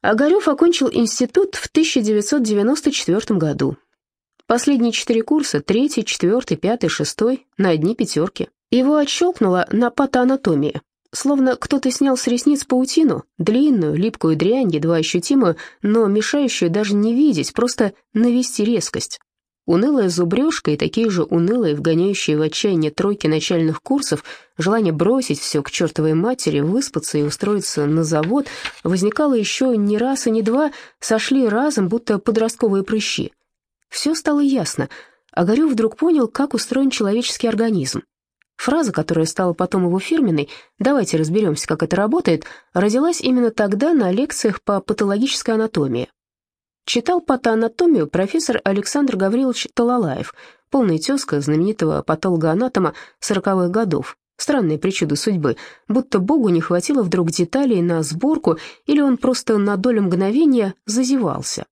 Огарев окончил институт в 1994 году. Последние четыре курса, третий, четвертый, пятый, шестой, на одни пятерки. Его отщелкнуло на патоанатомии. Словно кто-то снял с ресниц паутину, длинную, липкую дрянь, едва ощутимую, но мешающую даже не видеть, просто навести резкость. Унылая зубрежка и такие же унылые, вгоняющие в отчаяние тройки начальных курсов, желание бросить все к чертовой матери, выспаться и устроиться на завод, возникало еще не раз и не два, сошли разом, будто подростковые прыщи. Все стало ясно. Огарев вдруг понял, как устроен человеческий организм. Фраза, которая стала потом его фирменной «давайте разберемся, как это работает», родилась именно тогда на лекциях по патологической анатомии. Читал патоанатомию профессор Александр Гаврилович Талалаев, полный тезка знаменитого патологоанатома сороковых годов. Странные причуды судьбы, будто Богу не хватило вдруг деталей на сборку, или он просто на долю мгновения зазевался.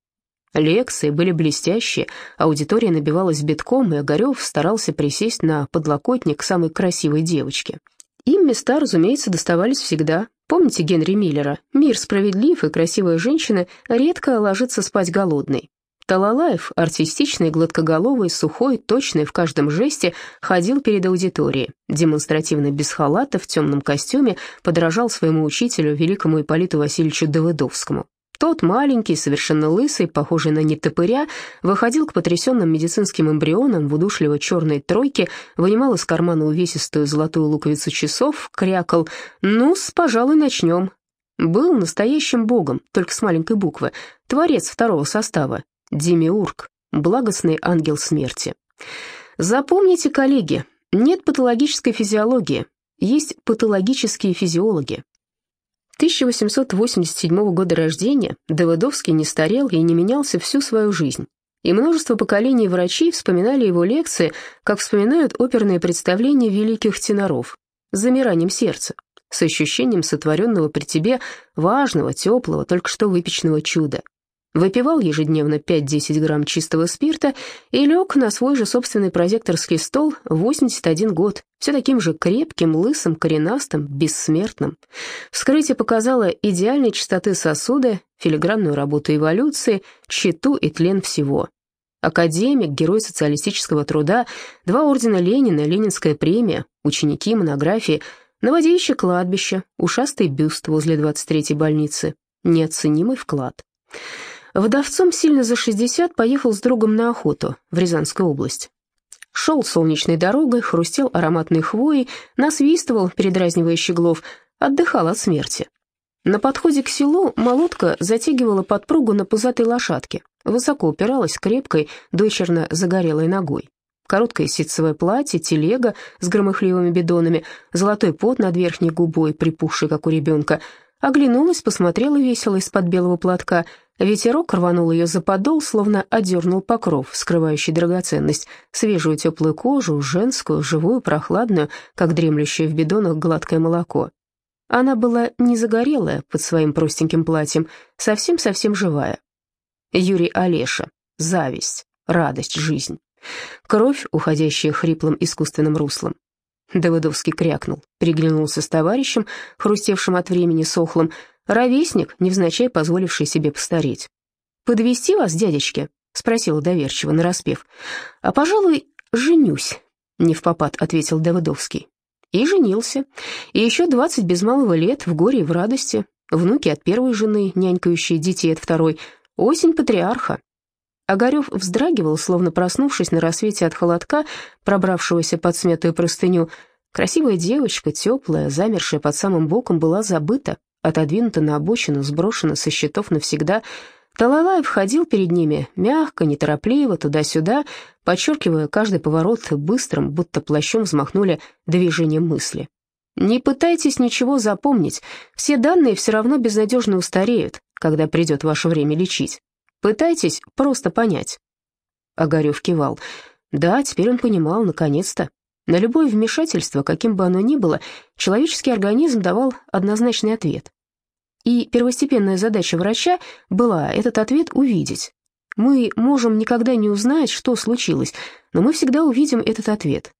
Лекции были блестящие, аудитория набивалась битком, и Огарев старался присесть на подлокотник самой красивой девочки. Им места, разумеется, доставались всегда. Помните Генри Миллера? «Мир справедлив, и красивая женщина редко ложится спать голодной». Талалаев, артистичный, гладкоголовый, сухой, точный в каждом жесте, ходил перед аудиторией. Демонстративно без халата, в темном костюме, подражал своему учителю, великому Ипполиту Васильевичу Давыдовскому. Тот маленький, совершенно лысый, похожий на нетопыря, выходил к потрясенным медицинским эмбрионам в удушливо черной тройке, вынимал из кармана увесистую золотую луковицу часов, крякал «Ну-с, пожалуй, начнем». Был настоящим богом, только с маленькой буквы, творец второго состава, Демиург, благостный ангел смерти. Запомните, коллеги, нет патологической физиологии, есть патологические физиологи. 1887 года рождения Давыдовский не старел и не менялся всю свою жизнь. И множество поколений врачей вспоминали его лекции, как вспоминают оперные представления великих теноров, с замиранием сердца, с ощущением сотворенного при тебе важного, теплого, только что выпечного чуда выпивал ежедневно 5-10 грамм чистого спирта и лег на свой же собственный прозекторский стол в 81 год, все таким же крепким, лысым, коренастым, бессмертным. Вскрытие показало идеальной чистоты сосуда, филигранную работу эволюции, тщету и тлен всего. Академик, герой социалистического труда, два ордена Ленина, Ленинская премия, ученики, монографии, наводящее кладбище, ушастый бюст возле 23-й больницы, неоценимый вклад. Вдовцом сильно за 60 поехал с другом на охоту в Рязанскую область. Шел солнечной дорогой, хрустел ароматной хвоей, насвистывал, передразнивая щеглов, отдыхал от смерти. На подходе к селу молотка затягивала подпругу на пузатой лошадке, высоко упиралась крепкой, дочерно загорелой ногой. Короткое ситцевое платье, телега с громыхливыми бидонами, золотой пот над верхней губой, припухший, как у ребенка. Оглянулась, посмотрела весело из-под белого платка — Ветерок рванул ее за подол, словно одернул покров, скрывающий драгоценность, свежую теплую кожу, женскую, живую, прохладную, как дремлющее в бидонах гладкое молоко. Она была не загорелая под своим простеньким платьем, совсем-совсем живая. Юрий Олеша. Зависть, радость, жизнь. Кровь, уходящая хриплым искусственным руслом. Давыдовский крякнул, приглянулся с товарищем, хрустевшим от времени сохлым, Ровесник, невзначай позволивший себе постареть. «Подвести вас, дядечки?» — спросила доверчиво, нараспев. «А, пожалуй, женюсь», — не в попад ответил Давыдовский. И женился. И еще двадцать без малого лет в горе и в радости. Внуки от первой жены, нянькающие детей от второй. Осень патриарха. Огарев вздрагивал, словно проснувшись на рассвете от холодка, пробравшегося под смятую простыню. Красивая девочка, теплая, замершая под самым боком, была забыта отодвинута на обочину, сброшена со счетов навсегда. Талалаев ходил перед ними, мягко, неторопливо, туда-сюда, подчеркивая каждый поворот быстрым, будто плащом взмахнули движением мысли. Не пытайтесь ничего запомнить, все данные все равно безнадежно устареют, когда придет ваше время лечить. Пытайтесь просто понять. Огарев кивал. Да, теперь он понимал, наконец-то. На любое вмешательство, каким бы оно ни было, человеческий организм давал однозначный ответ. И первостепенная задача врача была этот ответ увидеть. Мы можем никогда не узнать, что случилось, но мы всегда увидим этот ответ.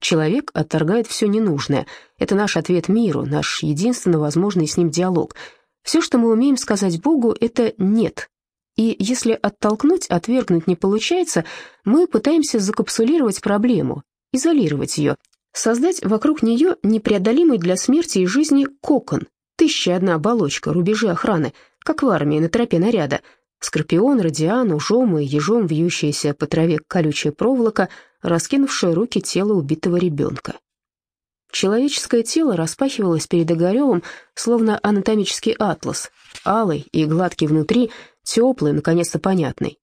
Человек отторгает все ненужное. Это наш ответ миру, наш единственно возможный с ним диалог. Все, что мы умеем сказать Богу, это «нет». И если оттолкнуть, отвергнуть не получается, мы пытаемся закапсулировать проблему, изолировать ее, создать вокруг нее непреодолимый для смерти и жизни кокон, тысяча одна оболочка, рубежи охраны, как в армии на тропе наряда. Скорпион, радиан, ужом и ежом вьющаяся по траве колючая проволока, раскинувшая руки тела убитого ребенка. Человеческое тело распахивалось перед Огаревым, словно анатомический атлас, алый и гладкий внутри, теплый, наконец-то понятный.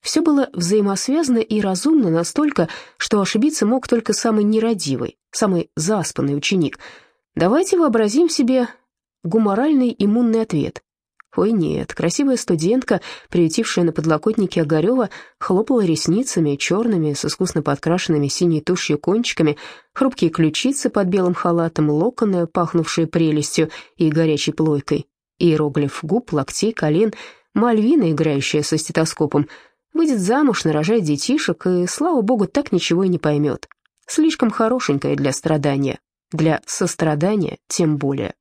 Все было взаимосвязано и разумно настолько, что ошибиться мог только самый нерадивый, самый заспанный ученик. Давайте вообразим себе гуморальный иммунный ответ. Ой, нет, красивая студентка, приютившая на подлокотнике Огарева, хлопала ресницами, черными, с искусно подкрашенными синей тушью кончиками, хрупкие ключицы под белым халатом, локоны, пахнувшие прелестью и горячей плойкой, иероглиф губ, локтей, колен, мальвина, играющая со стетоскопом, выйдет замуж, нарожает детишек, и, слава богу, так ничего и не поймет. Слишком хорошенькая для страдания, для сострадания тем более.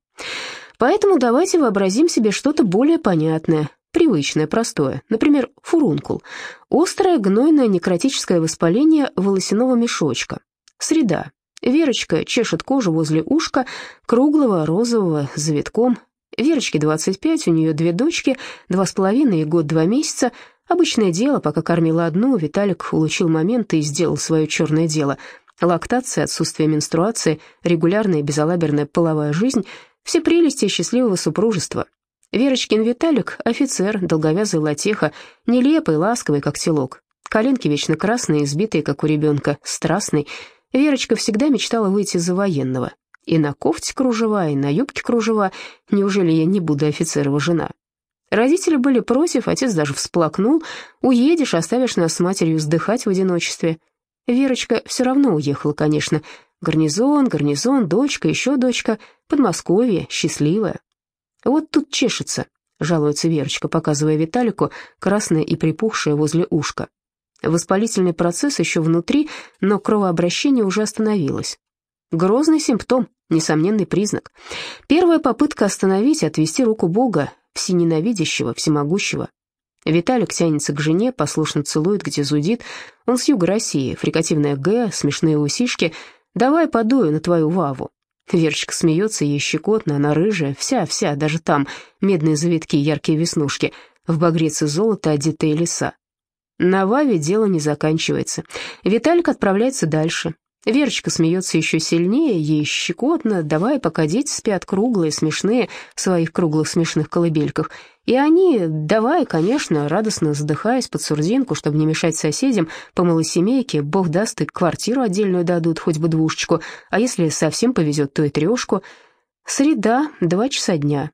Поэтому давайте вообразим себе что-то более понятное, привычное, простое. Например, фурункул. Острое, гнойное, некротическое воспаление волосяного мешочка. Среда. Верочка чешет кожу возле ушка, круглого, розового, завитком. Верочке 25, у нее две дочки, два с половиной и год-два месяца. Обычное дело, пока кормила одну, Виталик улучил момент и сделал свое черное дело. Лактация, отсутствие менструации, регулярная безалаберная половая жизнь — все прелести счастливого супружества. Верочкин Виталик — офицер, долговязый латеха, нелепый, ласковый, как телок. Коленки вечно красные, избитые, как у ребенка, страстный. Верочка всегда мечтала выйти за военного. И на кофте кружева, и на юбке кружева. Неужели я не буду офицерова жена? Родители были против, отец даже всплакнул. «Уедешь, оставишь нас с матерью вздыхать в одиночестве». Верочка все равно уехала, конечно, Гарнизон, гарнизон, дочка, еще дочка, Подмосковье, счастливая. Вот тут чешется, жалуется Верочка, показывая Виталику красное и припухшее возле ушка. Воспалительный процесс еще внутри, но кровообращение уже остановилось. Грозный симптом, несомненный признак. Первая попытка остановить, отвести руку Бога, всененавидящего, всемогущего. Виталик тянется к жене, послушно целует, где зудит. Он с юга России, фрикативная «Г», смешные усишки — Давай подую на твою Ваву». Верочка смеется, ей щекотно, она рыжая, вся-вся, даже там, медные завитки, яркие веснушки, в багреце золота одетые леса. На Ваве дело не заканчивается. Виталик отправляется дальше. Верочка смеется еще сильнее, ей щекотно, давай, пока дети спят круглые, смешные, в своих круглых смешных колыбельках. И они, давай, конечно, радостно задыхаясь под сурдинку, чтобы не мешать соседям, по малосемейке, бог даст, и квартиру отдельную дадут, хоть бы двушечку, а если совсем повезет, то и трешку. Среда, два часа дня.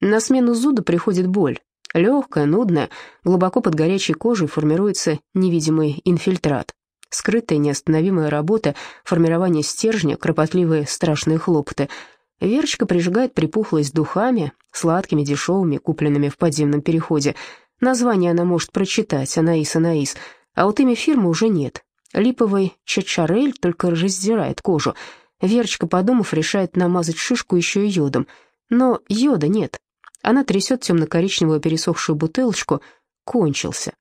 На смену зуда приходит боль. Легкая, нудная, глубоко под горячей кожей формируется невидимый инфильтрат. Скрытая, неостановимая работа, формирование стержня, кропотливые страшные хлопоты. Верочка прижигает припухлость духами, сладкими, дешевыми, купленными в подземном переходе. Название она может прочитать, Анаис, Анаис, а вот имя фирмы уже нет. Липовый чачарель только раздирает кожу. Верочка, подумав, решает намазать шишку еще и йодом. Но йода нет. Она трясет темно-коричневую пересохшую бутылочку. Кончился.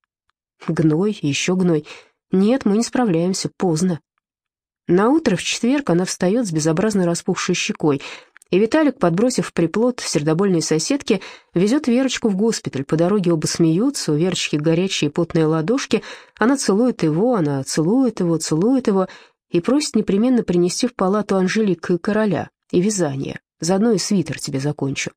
Гной, еще гной. «Нет, мы не справляемся, поздно». На утро в четверг она встает с безобразно распухшей щекой, и Виталик, подбросив приплод сердобольной соседке, везет Верочку в госпиталь. По дороге оба смеются, у Верочки горячие потные ладошки. Она целует его, она целует его, целует его и просит непременно принести в палату Анжелик и короля, и вязание. Заодно и свитер тебе закончу.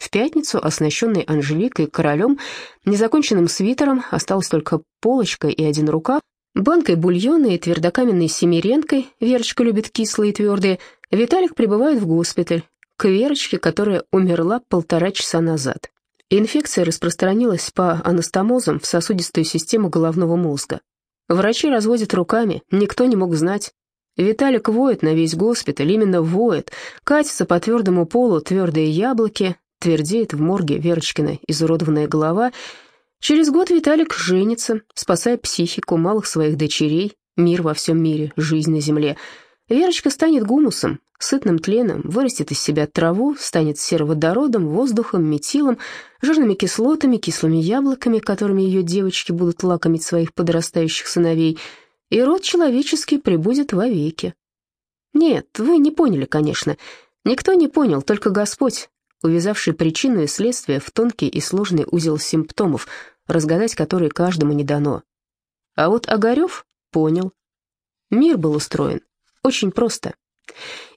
В пятницу, оснащенный Анжеликой королем, незаконченным свитером, осталась только полочка и один рукав, банкой бульона и твердокаменной семиренкой, Верочка любит кислые и твердые, Виталик прибывает в госпиталь, к Верочке, которая умерла полтора часа назад. Инфекция распространилась по анастомозам в сосудистую систему головного мозга. Врачи разводят руками, никто не мог знать. Виталик воет на весь госпиталь, именно воет, катится по твердому полу твердые яблоки, твердеет в морге Верочкина изуродованная голова. Через год Виталик женится, спасая психику малых своих дочерей, мир во всем мире, жизнь на земле. Верочка станет гумусом, сытным тленом, вырастет из себя траву, станет сероводородом, воздухом, метилом, жирными кислотами, кислыми яблоками, которыми ее девочки будут лакомить своих подрастающих сыновей, и род человеческий прибудет вовеки. Нет, вы не поняли, конечно. Никто не понял, только Господь, увязавший причину и следствие в тонкий и сложный узел симптомов, разгадать которые каждому не дано. А вот Огарев понял. Мир был устроен очень просто.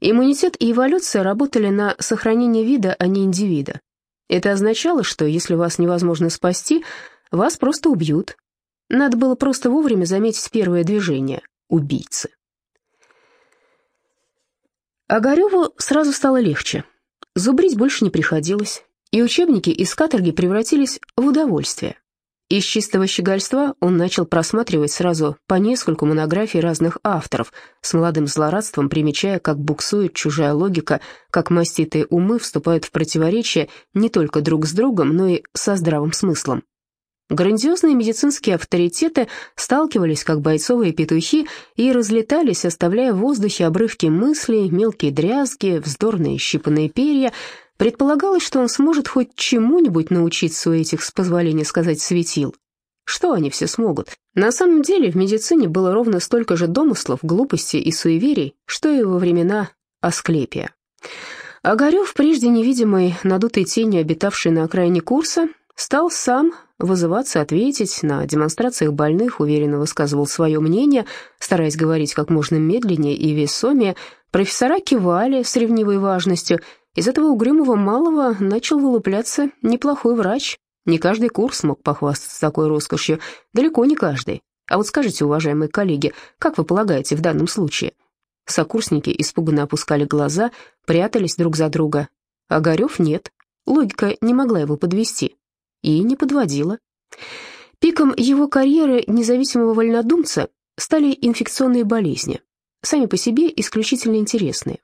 Иммунитет и эволюция работали на сохранение вида, а не индивида. Это означало, что если вас невозможно спасти, вас просто убьют. Надо было просто вовремя заметить первое движение — убийцы. Огареву сразу стало легче. Зубрить больше не приходилось, и учебники из каторги превратились в удовольствие. Из чистого щегольства он начал просматривать сразу по нескольку монографий разных авторов, с молодым злорадством примечая, как буксует чужая логика, как маститые умы вступают в противоречие не только друг с другом, но и со здравым смыслом. Грандиозные медицинские авторитеты сталкивались, как бойцовые петухи, и разлетались, оставляя в воздухе обрывки мыслей, мелкие дрязги, вздорные щипанные перья — Предполагалось, что он сможет хоть чему-нибудь научиться у этих, с позволения сказать, светил. Что они все смогут? На самом деле в медицине было ровно столько же домыслов, глупостей и суеверий, что и во времена Асклепия. Огарев, прежде невидимой, надутой тенью, обитавший на окраине курса, стал сам вызываться ответить, на демонстрациях больных уверенно высказывал свое мнение, стараясь говорить как можно медленнее и весомее, профессора кивали с ревнивой важностью – из этого угрюмого малого начал вылупляться неплохой врач. Не каждый курс мог похвастаться такой роскошью, далеко не каждый. А вот скажите, уважаемые коллеги, как вы полагаете в данном случае? Сокурсники испуганно опускали глаза, прятались друг за друга. Огарев нет. Логика не могла его подвести. И не подводила. Пиком его карьеры независимого вольнодумца стали инфекционные болезни, сами по себе исключительно интересные.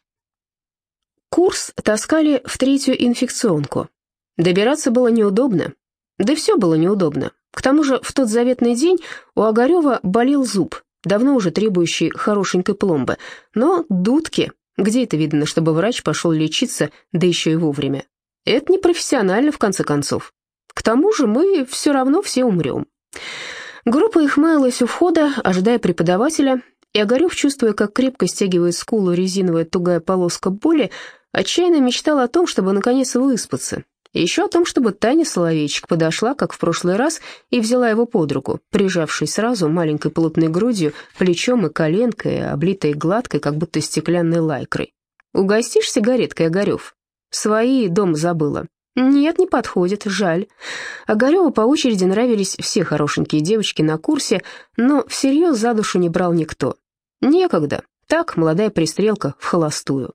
Курс таскали в третью инфекционку. Добираться было неудобно. Да все было неудобно. К тому же в тот заветный день у Огарева болел зуб, давно уже требующий хорошенькой пломбы. Но дудки, где это видно, чтобы врач пошел лечиться, да еще и вовремя? Это непрофессионально, в конце концов. К тому же мы все равно все умрем. Группа их маялась у входа, ожидая преподавателя, и Огарев, чувствуя, как крепко стягивает скулу резиновая тугая полоска боли, Отчаянно мечтал о том, чтобы наконец выспаться. Еще о том, чтобы Таня Соловейчик подошла, как в прошлый раз, и взяла его под руку, прижавшись сразу маленькой плотной грудью, плечом и коленкой, облитой гладкой, как будто стеклянной лайкрой. «Угостишь сигареткой, Огарев?» «Свои дом забыла». «Нет, не подходит, жаль». Огареву по очереди нравились все хорошенькие девочки на курсе, но всерьез за душу не брал никто. Некогда. Так, молодая пристрелка в холостую.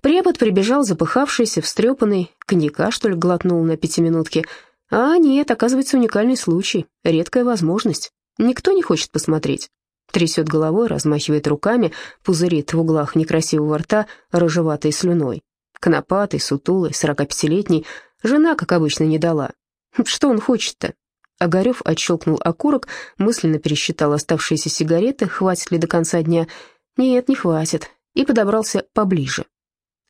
Препод прибежал запыхавшийся, встрепанный, коньяка, что ли, глотнул на пятиминутке. А нет, оказывается, уникальный случай, редкая возможность. Никто не хочет посмотреть. Трясет головой, размахивает руками, пузырит в углах некрасивого рта рыжеватой слюной. Конопатый, сутулый, сорокапятилетний. Жена, как обычно, не дала. Что он хочет-то? Огарев отщелкнул окурок, мысленно пересчитал оставшиеся сигареты, хватит ли до конца дня. Нет, не хватит и подобрался поближе.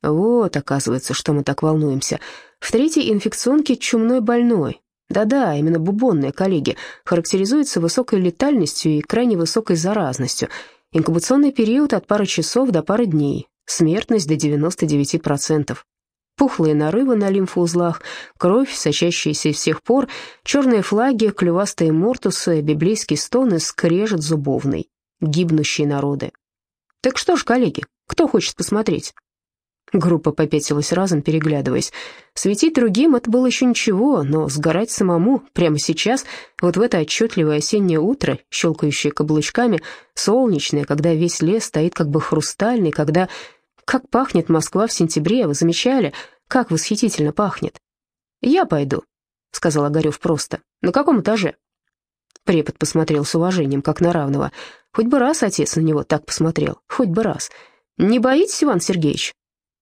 Вот, оказывается, что мы так волнуемся. В третьей инфекционке чумной больной. Да-да, именно бубонные коллеги, характеризуется высокой летальностью и крайне высокой заразностью. Инкубационный период от пары часов до пары дней. Смертность до 99%. Пухлые нарывы на лимфоузлах, кровь, сочащаяся из всех пор, черные флаги, клювастые мортусы, библейский стон и скрежет зубовный. Гибнущие народы. Так что ж, коллеги, кто хочет посмотреть?» Группа попятилась разом, переглядываясь. Светить другим — это было еще ничего, но сгорать самому прямо сейчас, вот в это отчетливое осеннее утро, щелкающее каблучками, солнечное, когда весь лес стоит как бы хрустальный, когда... Как пахнет Москва в сентябре, вы замечали? Как восхитительно пахнет. «Я пойду», — сказал Огарев просто. «На каком этаже?» Препод посмотрел с уважением, как на равного. Хоть бы раз отец на него так посмотрел, хоть бы раз. «Не боитесь, Иван Сергеевич?»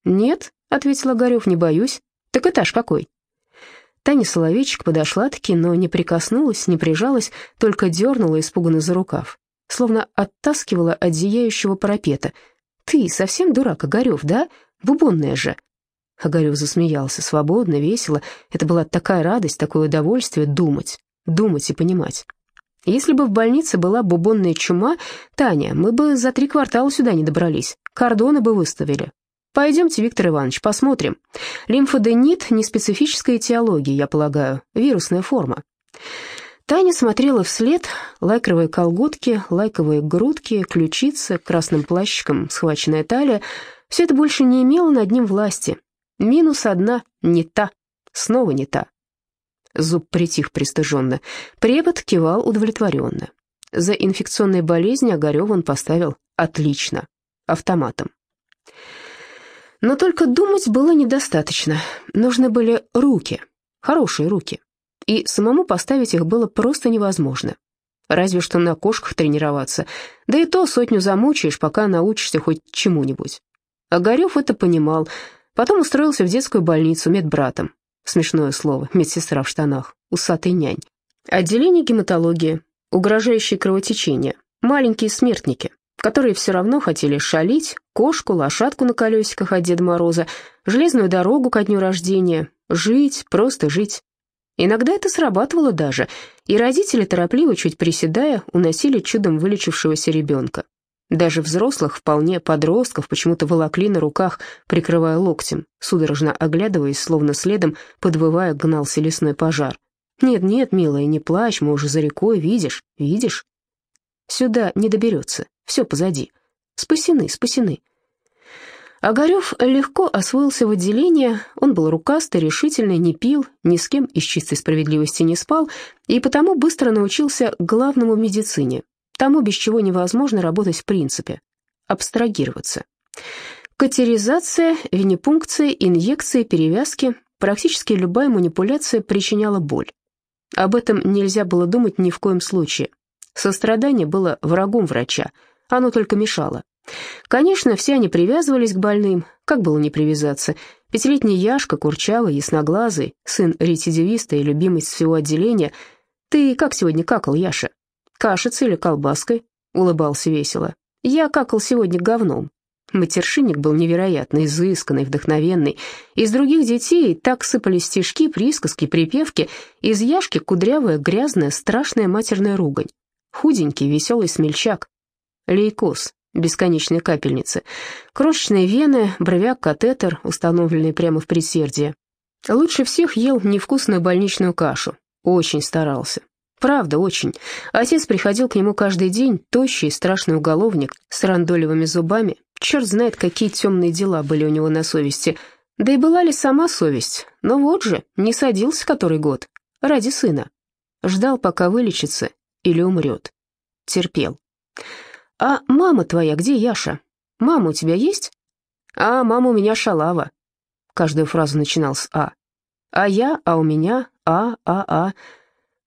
«Нет», — ответил Огарев, — «не боюсь». «Так этаж какой?» Таня Соловейчик подошла-таки, но не прикоснулась, не прижалась, только дернула испуганно за рукав, словно оттаскивала от зияющего парапета. «Ты совсем дурак, Огарев, да? Бубонная же!» Огарев засмеялся, свободно, весело. Это была такая радость, такое удовольствие думать, думать и понимать. Если бы в больнице была бубонная чума, Таня, мы бы за три квартала сюда не добрались, кордоны бы выставили. Пойдемте, Виктор Иванович, посмотрим. Лимфоденит – не специфическая этиология, я полагаю, вирусная форма. Таня смотрела вслед, лайкровые колготки, лайковые грудки, ключицы, красным плащиком схваченная талия. Все это больше не имело над ним власти. Минус одна, не та, снова не та. Зуб притих пристыженно. Препод кивал удовлетворенно. За инфекционные болезни Огарев он поставил отлично, автоматом. Но только думать было недостаточно. Нужны были руки, хорошие руки. И самому поставить их было просто невозможно. Разве что на кошках тренироваться. Да и то сотню замучаешь, пока научишься хоть чему-нибудь. Огарев это понимал. Потом устроился в детскую больницу медбратом. Смешное слово, медсестра в штанах, усатый нянь. Отделение гематологии, угрожающие кровотечения, маленькие смертники, которые все равно хотели шалить, кошку, лошадку на колесиках от Деда Мороза, железную дорогу ко дню рождения, жить, просто жить. Иногда это срабатывало даже, и родители, торопливо, чуть приседая, уносили чудом вылечившегося ребенка. Даже взрослых, вполне подростков, почему-то волокли на руках, прикрывая локтем, судорожно оглядываясь, словно следом, подвывая, гнался лесной пожар. «Нет, нет, милая, не плачь, мы уже за рекой, видишь, видишь?» «Сюда не доберется, все позади. Спасены, спасены». Огарев легко освоился в отделение, он был рукастый, решительный, не пил, ни с кем из чистой справедливости не спал, и потому быстро научился главному в медицине Тому, без чего невозможно работать в принципе. Абстрагироваться. Катеризация, винипункция, инъекции, перевязки, практически любая манипуляция причиняла боль. Об этом нельзя было думать ни в коем случае. Сострадание было врагом врача, оно только мешало. Конечно, все они привязывались к больным, как было не привязаться. Пятилетний Яшка, курчавый, ясноглазый, сын рецидивиста и любимый всего отделения. «Ты как сегодня какал, Яша?» «Кашицей или колбаской?» — улыбался весело. «Я какал сегодня говном». Матершинник был невероятно изысканный, вдохновенный. Из других детей так сыпались стишки, присказки, припевки. Из Яшки кудрявая, грязная, страшная матерная ругань. Худенький, веселый смельчак. Лейкоз, бесконечная капельница. Крошечные вены, бровяк-катетер, установленный прямо в предсердие. Лучше всех ел невкусную больничную кашу. Очень старался. Правда, очень. Отец приходил к нему каждый день, тощий, страшный уголовник, с рандолевыми зубами. Черт знает, какие темные дела были у него на совести. Да и была ли сама совесть? Но вот же, не садился который год. Ради сына. Ждал, пока вылечится или умрет. Терпел. «А мама твоя где, Яша? Мама у тебя есть?» «А, мама у меня шалава». Каждую фразу начинал с «а». «А я», «а у меня», «а», «а», «а».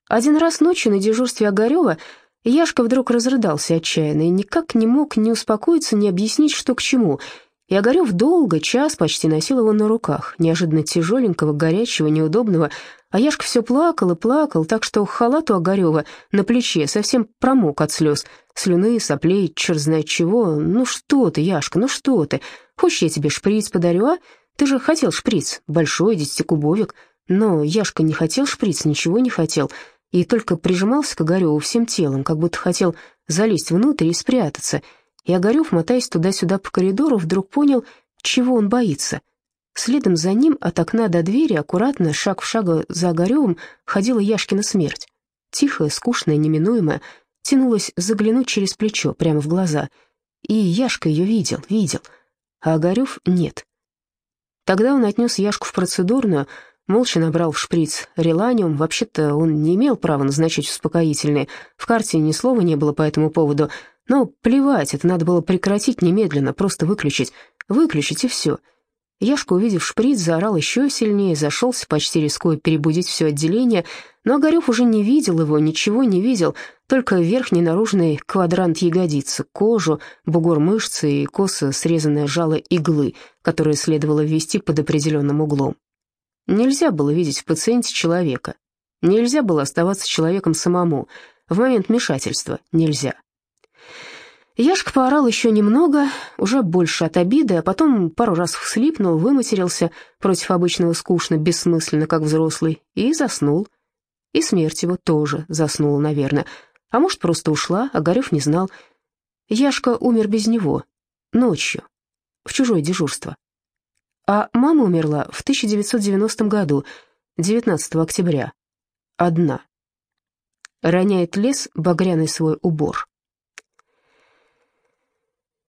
Один раз ночью на дежурстве Огарева Яшка вдруг разрыдался отчаянно и никак не мог ни успокоиться, ни объяснить, что к чему. И Огарев долго, час почти носил его на руках, неожиданно тяжеленького, горячего, неудобного. А Яшка все плакал и плакал, так что халат у Огарева на плече совсем промок от слез. Слюны, соплей, черт знает чего. «Ну что ты, Яшка, ну что ты? Хочешь, я тебе шприц подарю, а? Ты же хотел шприц, большой, десятикубовик». Но Яшка не хотел шприц, ничего не хотел и только прижимался к Огареву всем телом, как будто хотел залезть внутрь и спрятаться. И Огарев, мотаясь туда-сюда по коридору, вдруг понял, чего он боится. Следом за ним от окна до двери, аккуратно, шаг в шаг за Огаревым, ходила Яшкина смерть. Тихая, скучная, неминуемая, тянулась заглянуть через плечо, прямо в глаза. И Яшка ее видел, видел, а Огарев нет. Тогда он отнес Яшку в процедурную, Молча набрал в шприц реланиум. Вообще-то он не имел права назначить успокоительные. В карте ни слова не было по этому поводу. Но плевать, это надо было прекратить немедленно, просто выключить. Выключить и все. Яшка, увидев шприц, заорал еще сильнее, зашелся, почти рискуя перебудить все отделение, но Огарев уже не видел его, ничего не видел, только верхний наружный квадрант ягодицы, кожу, бугор мышцы и косо срезанное жало иглы, которое следовало ввести под определенным углом. Нельзя было видеть в пациенте человека. Нельзя было оставаться человеком самому. В момент вмешательства нельзя. Яшка поорал еще немного, уже больше от обиды, а потом пару раз всхлипнул, выматерился против обычного скучно, бессмысленно, как взрослый, и заснул. И смерть его тоже заснула, наверное. А может, просто ушла, а Горев не знал. Яшка умер без него, ночью, в чужое дежурство. А мама умерла в 1990 году, 19 октября. Одна. Роняет лес багряный свой убор.